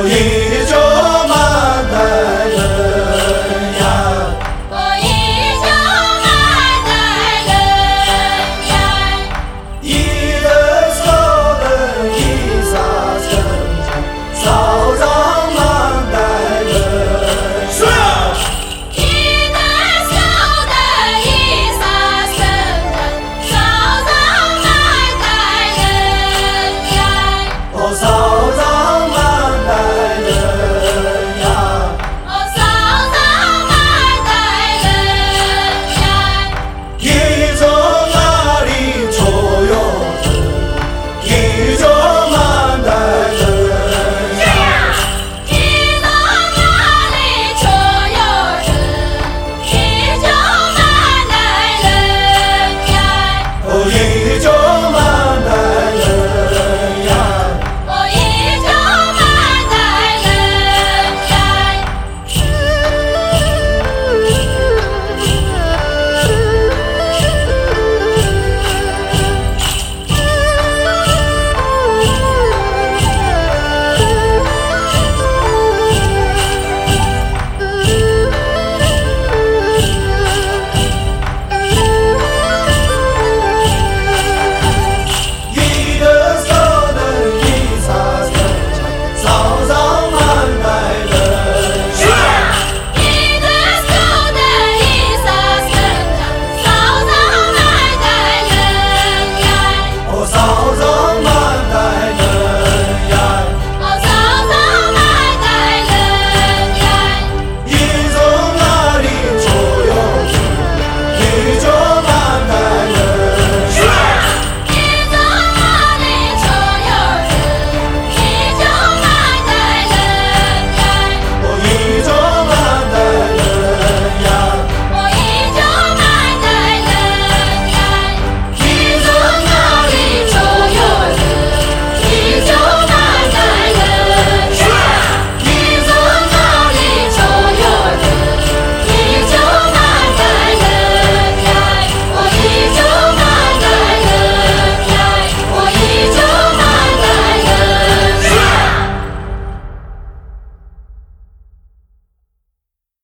yeah.